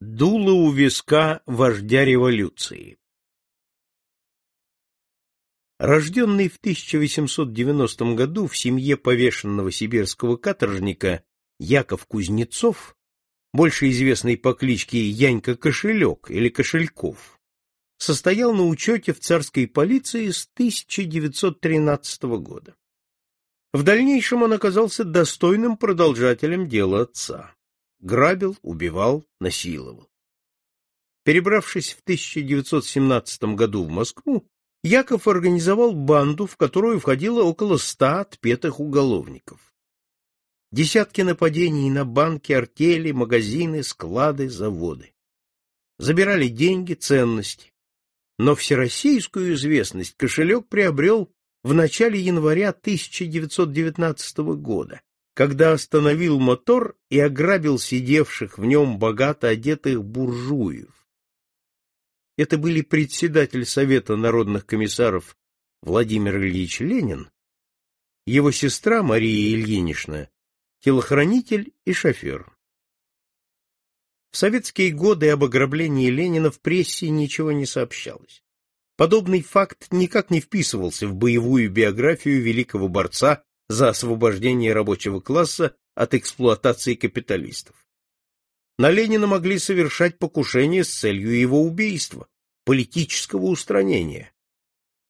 Дуло у виска вождя революции. Рожденный в 1890 году в семье повешенного сибирского каторжника Яков Кузнецов, больше известный по кличке Янька Кошелек или Кошельков, состоял на учете в царской полиции с 1913 года. В дальнейшем он оказался достойным продолжателем дела отца грабил, убивал, насиловал. Перебравшись в 1917 году в Москву, Яков организовал банду, в которую входило около ста отпетых уголовников. Десятки нападений на банки, артели, магазины, склады, заводы. Забирали деньги, ценности. Но всероссийскую известность кошелек приобрел в начале января 1919 года, когда остановил мотор и ограбил сидевших в нем богато одетых буржуев. Это были председатель Совета народных комиссаров Владимир Ильич Ленин, его сестра Мария Ильинична, телохранитель и шофер. В советские годы об ограблении Ленина в прессе ничего не сообщалось. Подобный факт никак не вписывался в боевую биографию великого борца за освобождение рабочего класса от эксплуатации капиталистов. На Ленина могли совершать покушение с целью его убийства, политического устранения.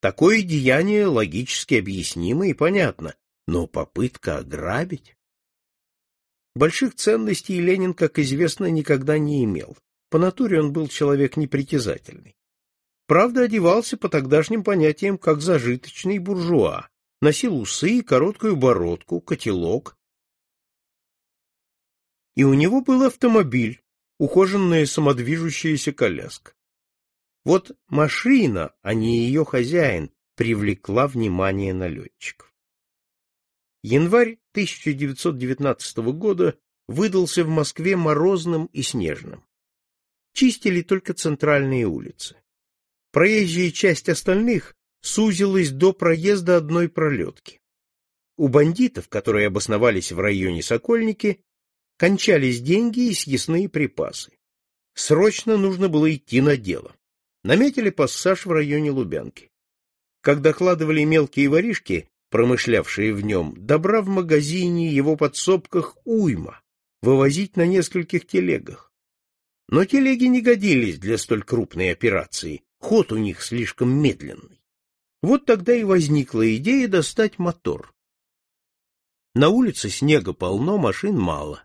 Такое деяние логически объяснимо и понятно, но попытка ограбить... Больших ценностей Ленин, как известно, никогда не имел. По натуре он был человек непритязательный. Правда, одевался по тогдашним понятиям как зажиточный буржуа, носил усы, короткую бородку, котелок. И у него был автомобиль, ухоженная самодвижущаяся коляска. Вот машина, а не ее хозяин, привлекла внимание налетчиков. Январь 1919 года выдался в Москве морозным и снежным. Чистили только центральные улицы. Проезжая часть остальных сузилась до проезда одной пролетки. У бандитов, которые обосновались в районе Сокольники, кончались деньги и съестные припасы. Срочно нужно было идти на дело. Наметили пассаж в районе Лубянки. Как докладывали мелкие воришки, промышлявшие в нем, добра в магазине его подсобках уйма, вывозить на нескольких телегах. Но телеги не годились для столь крупной операции, ход у них слишком медленный. Вот тогда и возникла идея достать мотор. На улице снега полно, машин мало.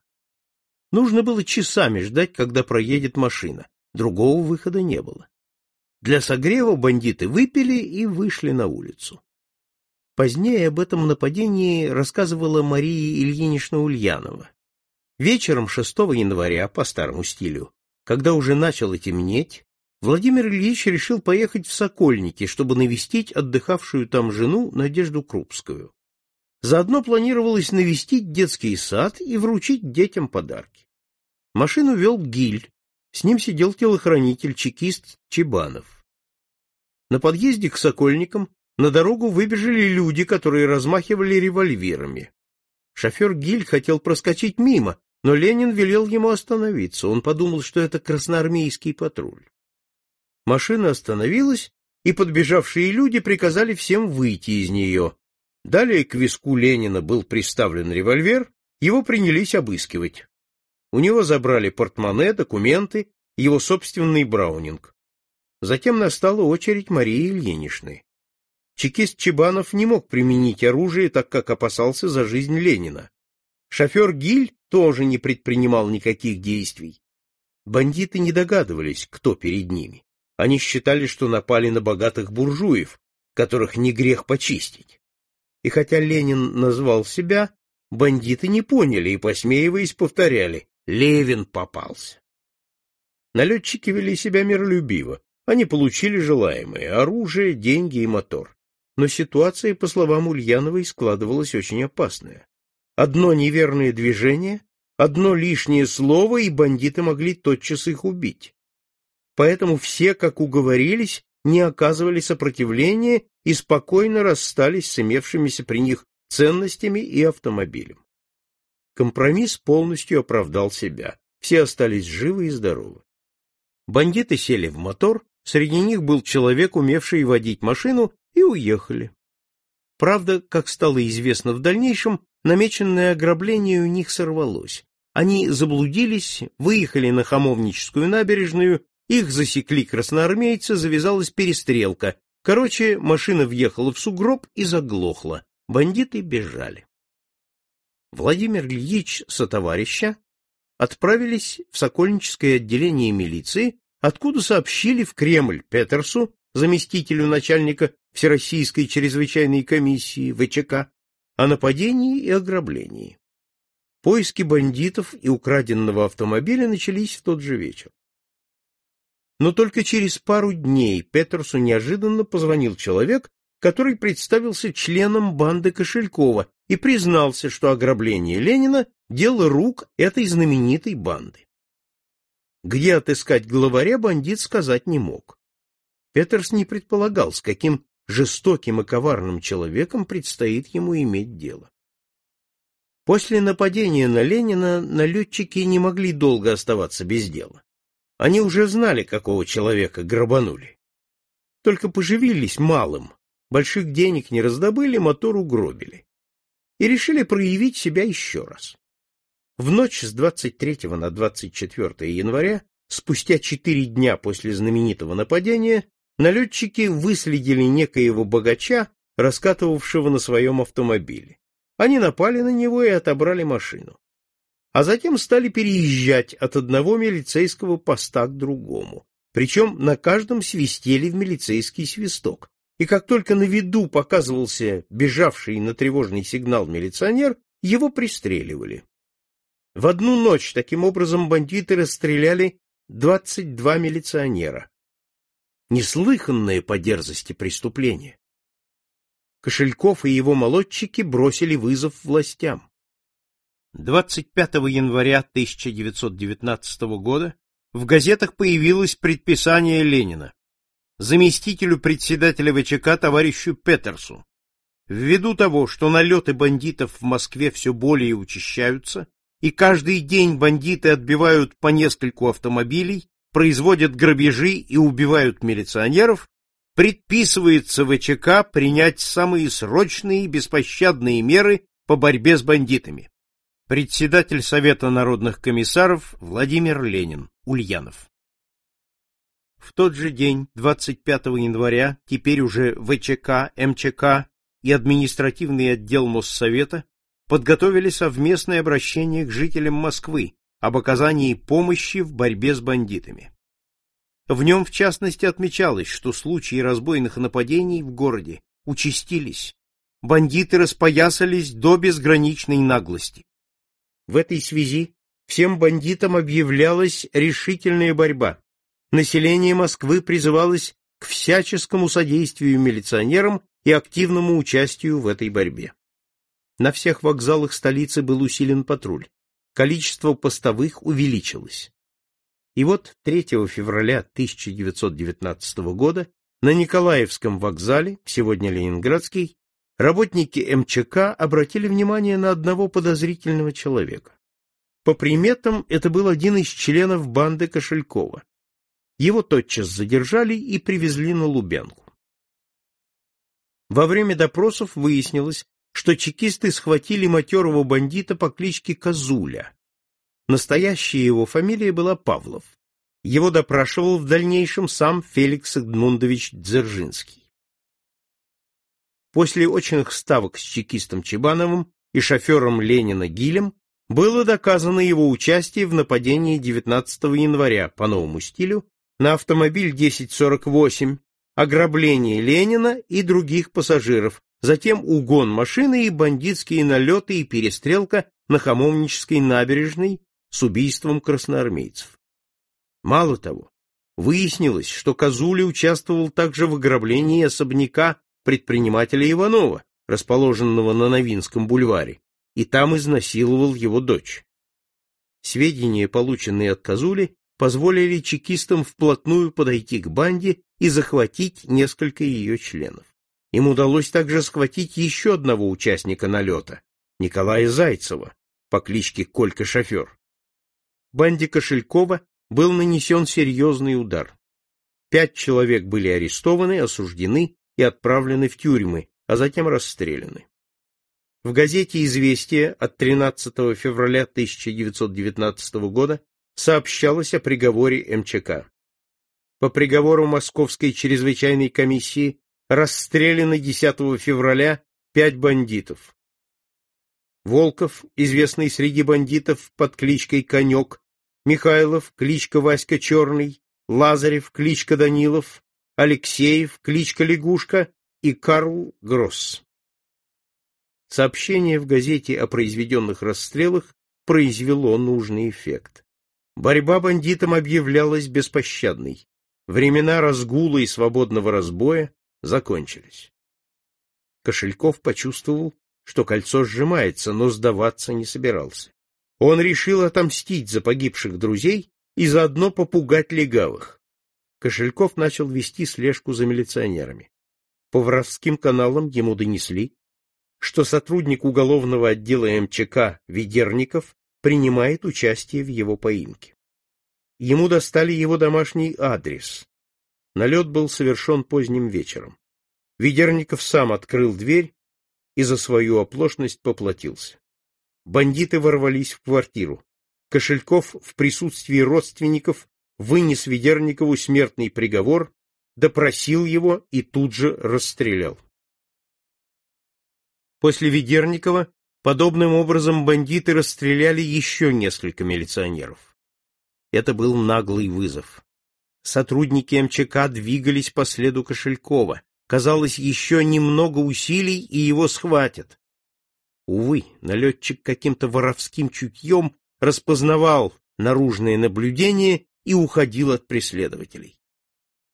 Нужно было часами ждать, когда проедет машина. Другого выхода не было. Для согрева бандиты выпили и вышли на улицу. Позднее об этом нападении рассказывала Мария Ильинична Ульянова. Вечером 6 января, по старому стилю, когда уже начало темнеть, Владимир Ильич решил поехать в Сокольники, чтобы навестить отдыхавшую там жену Надежду Крупскую. Заодно планировалось навестить детский сад и вручить детям подарки. Машину вел Гиль, с ним сидел телохранитель-чекист Чебанов. На подъезде к Сокольникам на дорогу выбежали люди, которые размахивали револьверами. Шофер Гиль хотел проскочить мимо, но Ленин велел ему остановиться. Он подумал, что это красноармейский патруль. Машина остановилась, и подбежавшие люди приказали всем выйти из нее. Далее к виску Ленина был приставлен револьвер, его принялись обыскивать. У него забрали портмоне, документы, его собственный браунинг. Затем настала очередь Марии Ильиничны. Чекист Чебанов не мог применить оружие, так как опасался за жизнь Ленина. Шофер Гиль тоже не предпринимал никаких действий. Бандиты не догадывались, кто перед ними. Они считали, что напали на богатых буржуев, которых не грех почистить. И хотя Ленин назвал себя, бандиты не поняли и, посмеиваясь, повторяли «Левин попался». Налетчики вели себя миролюбиво. Они получили желаемое — оружие, деньги и мотор. Но ситуация, по словам Ульяновой, складывалась очень опасная. Одно неверное движение, одно лишнее слово, и бандиты могли тотчас их убить поэтому все, как уговорились, не оказывали сопротивления и спокойно расстались с имевшимися при них ценностями и автомобилем. Компромисс полностью оправдал себя. Все остались живы и здоровы. Бандиты сели в мотор, среди них был человек, умевший водить машину, и уехали. Правда, как стало известно в дальнейшем, намеченное ограбление у них сорвалось. Они заблудились, выехали на Хамовническую набережную, их засекли красноармейцы, завязалась перестрелка. Короче, машина въехала в сугроб и заглохла. Бандиты бежали. Владимир Ильич со товарища отправились в Сокольническое отделение милиции, откуда сообщили в Кремль Петерсу, заместителю начальника Всероссийской чрезвычайной комиссии ВЧК, о нападении и ограблении. Поиски бандитов и украденного автомобиля начались в тот же вечер. Но только через пару дней Петерсу неожиданно позвонил человек, который представился членом банды Кошелькова и признался, что ограбление Ленина – дело рук этой знаменитой банды. Где отыскать главаря, бандит сказать не мог. Петерс не предполагал, с каким жестоким и коварным человеком предстоит ему иметь дело. После нападения на Ленина налетчики не могли долго оставаться без дела. Они уже знали, какого человека грабанули. Только поживились малым, больших денег не раздобыли, мотор угробили. И решили проявить себя еще раз. В ночь с 23 на 24 января, спустя четыре дня после знаменитого нападения, налетчики выследили некоего богача, раскатывавшего на своем автомобиле. Они напали на него и отобрали машину. А затем стали переезжать от одного милицейского поста к другому. Причем на каждом свистели в милицейский свисток. И как только на виду показывался бежавший на тревожный сигнал милиционер, его пристреливали. В одну ночь таким образом бандиты расстреляли 22 милиционера. Неслыханное по дерзости преступление. Кошельков и его молодчики бросили вызов властям. 25 января 1919 года в газетах появилось предписание Ленина заместителю председателя ВЧК товарищу Петерсу. Ввиду того, что налеты бандитов в Москве все более учащаются, и каждый день бандиты отбивают по нескольку автомобилей, производят грабежи и убивают милиционеров, предписывается ВЧК принять самые срочные и беспощадные меры по борьбе с бандитами. Председатель Совета народных комиссаров Владимир Ленин, Ульянов. В тот же день, 25 января, теперь уже ВЧК, МЧК и административный отдел Моссовета подготовили совместное обращение к жителям Москвы об оказании помощи в борьбе с бандитами. В нем, в частности, отмечалось, что случаи разбойных нападений в городе участились, бандиты распоясались до безграничной наглости. В этой связи всем бандитам объявлялась решительная борьба. Население Москвы призывалось к всяческому содействию милиционерам и активному участию в этой борьбе. На всех вокзалах столицы был усилен патруль. Количество постовых увеличилось. И вот 3 февраля 1919 года на Николаевском вокзале, сегодня Ленинградский, работники МЧК обратили внимание на одного подозрительного человека. По приметам, это был один из членов банды Кошелькова. Его тотчас задержали и привезли на Лубянку. Во время допросов выяснилось, что чекисты схватили матерого бандита по кличке Козуля, Настоящая его фамилия была Павлов. Его допрашивал в дальнейшем сам Феликс Эдмундович Дзержинский. После очных ставок с чекистом Чебановым и шофером Ленина Гилем было доказано его участие в нападении 19 января по новому стилю на автомобиль 1048, ограбление Ленина и других пассажиров, затем угон машины и бандитские налеты и перестрелка на Хамовнической набережной с убийством красноармейцев. Мало того, выяснилось, что Козуля участвовал также в ограблении особняка предпринимателя Иванова, расположенного на Новинском бульваре, и там изнасиловал его дочь. Сведения, полученные от Козули, позволили чекистам вплотную подойти к банде и захватить несколько ее членов. Им удалось также схватить еще одного участника налета, Николая Зайцева, по кличке Колька-шофер банде Кошелькова был нанесен серьезный удар. Пять человек были арестованы, осуждены и отправлены в тюрьмы, а затем расстреляны. В газете «Известия» от 13 февраля 1919 года сообщалось о приговоре МЧК. По приговору Московской чрезвычайной комиссии расстреляны 10 февраля пять бандитов. Волков, известный среди бандитов под кличкой Конек, Михайлов, кличка Васька Черный, Лазарев, кличка Данилов, Алексеев, кличка Лягушка и Карл Гросс. Сообщение в газете о произведенных расстрелах произвело нужный эффект. Борьба бандитам объявлялась беспощадной. Времена разгула и свободного разбоя закончились. Кошельков почувствовал, что кольцо сжимается, но сдаваться не собирался. Он решил отомстить за погибших друзей и заодно попугать легавых. Кошельков начал вести слежку за милиционерами. По воровским каналам ему донесли, что сотрудник уголовного отдела МЧК Ведерников принимает участие в его поимке. Ему достали его домашний адрес. Налет был совершен поздним вечером. Ведерников сам открыл дверь и за свою оплошность поплатился. Бандиты ворвались в квартиру. Кошельков в присутствии родственников вынес Ведерникову смертный приговор, допросил его и тут же расстрелял. После Ведерникова Подобным образом бандиты расстреляли еще несколько милиционеров. Это был наглый вызов. Сотрудники МЧК двигались по следу Кошелькова. Казалось, еще немного усилий, и его схватят. Увы, налетчик каким-то воровским чутьем распознавал наружное наблюдение и уходил от преследователей.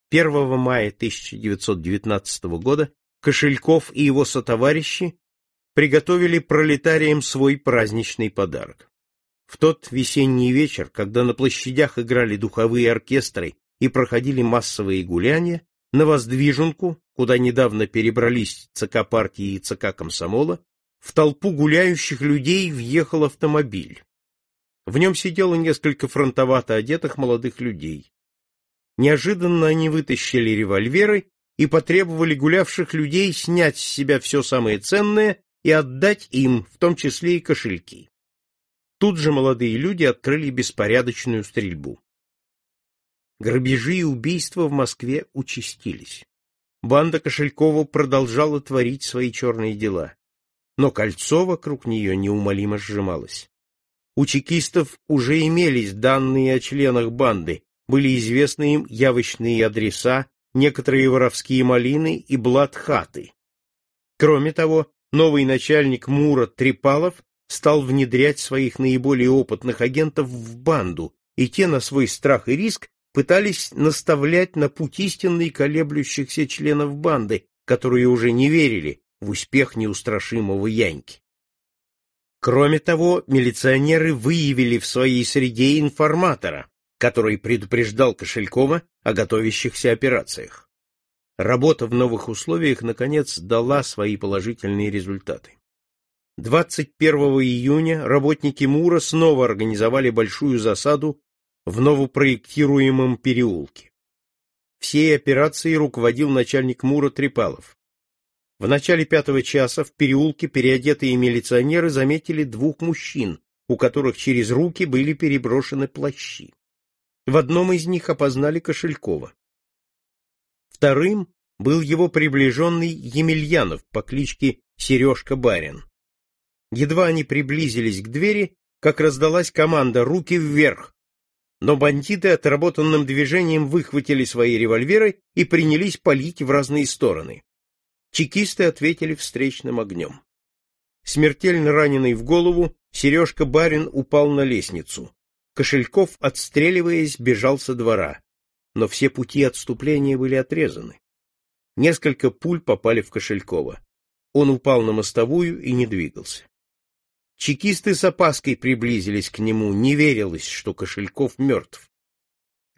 1 мая 1919 года Кошельков и его сотоварищи приготовили пролетариям свой праздничный подарок. В тот весенний вечер, когда на площадях играли духовые оркестры и проходили массовые гуляния, на Воздвиженку, куда недавно перебрались ЦК партии и ЦК комсомола, в толпу гуляющих людей въехал автомобиль. В нем сидело несколько фронтовато одетых молодых людей. Неожиданно они вытащили револьверы и потребовали гулявших людей снять с себя все самое ценное и отдать им, в том числе и кошельки. Тут же молодые люди открыли беспорядочную стрельбу. Грабежи и убийства в Москве участились. Банда Кошелькова продолжала творить свои черные дела. Но кольцо вокруг нее неумолимо сжималось. У чекистов уже имелись данные о членах банды, были известны им явочные адреса, некоторые воровские малины и блат-хаты. Кроме того, новый начальник Мура Трипалов стал внедрять своих наиболее опытных агентов в банду, и те на свой страх и риск пытались наставлять на путь истинный колеблющихся членов банды, которые уже не верили в успех неустрашимого Яньки. Кроме того, милиционеры выявили в своей среде информатора, который предупреждал Кошелькова о готовящихся операциях. Работа в новых условиях, наконец, дала свои положительные результаты. 21 июня работники МУРа снова организовали большую засаду в новопроектируемом переулке. Всей операцией руководил начальник МУРа Трепалов. В начале пятого часа в переулке переодетые милиционеры заметили двух мужчин, у которых через руки были переброшены плащи. В одном из них опознали Кошелькова. Вторым был его приближенный Емельянов по кличке Сережка Барин. Едва они приблизились к двери, как раздалась команда «Руки вверх!», но бандиты отработанным движением выхватили свои револьверы и принялись палить в разные стороны. Чекисты ответили встречным огнем. Смертельно раненый в голову, Сережка Барин упал на лестницу. Кошельков, отстреливаясь, бежал со двора но все пути отступления были отрезаны. Несколько пуль попали в Кошелькова. Он упал на мостовую и не двигался. Чекисты с опаской приблизились к нему, не верилось, что Кошельков мертв.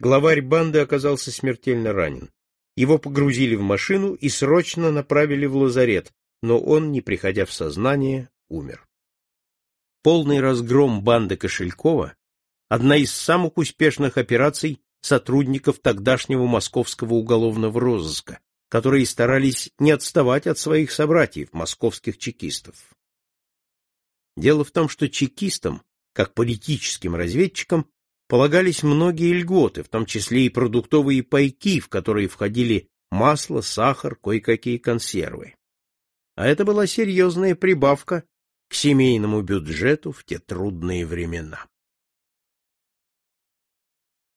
Главарь банды оказался смертельно ранен. Его погрузили в машину и срочно направили в лазарет, но он, не приходя в сознание, умер. Полный разгром банды Кошелькова одна из самых успешных операций сотрудников тогдашнего московского уголовного розыска, которые старались не отставать от своих собратьев, московских чекистов. Дело в том, что чекистам, как политическим разведчикам, полагались многие льготы, в том числе и продуктовые пайки, в которые входили масло, сахар, кое-какие консервы. А это была серьезная прибавка к семейному бюджету в те трудные времена.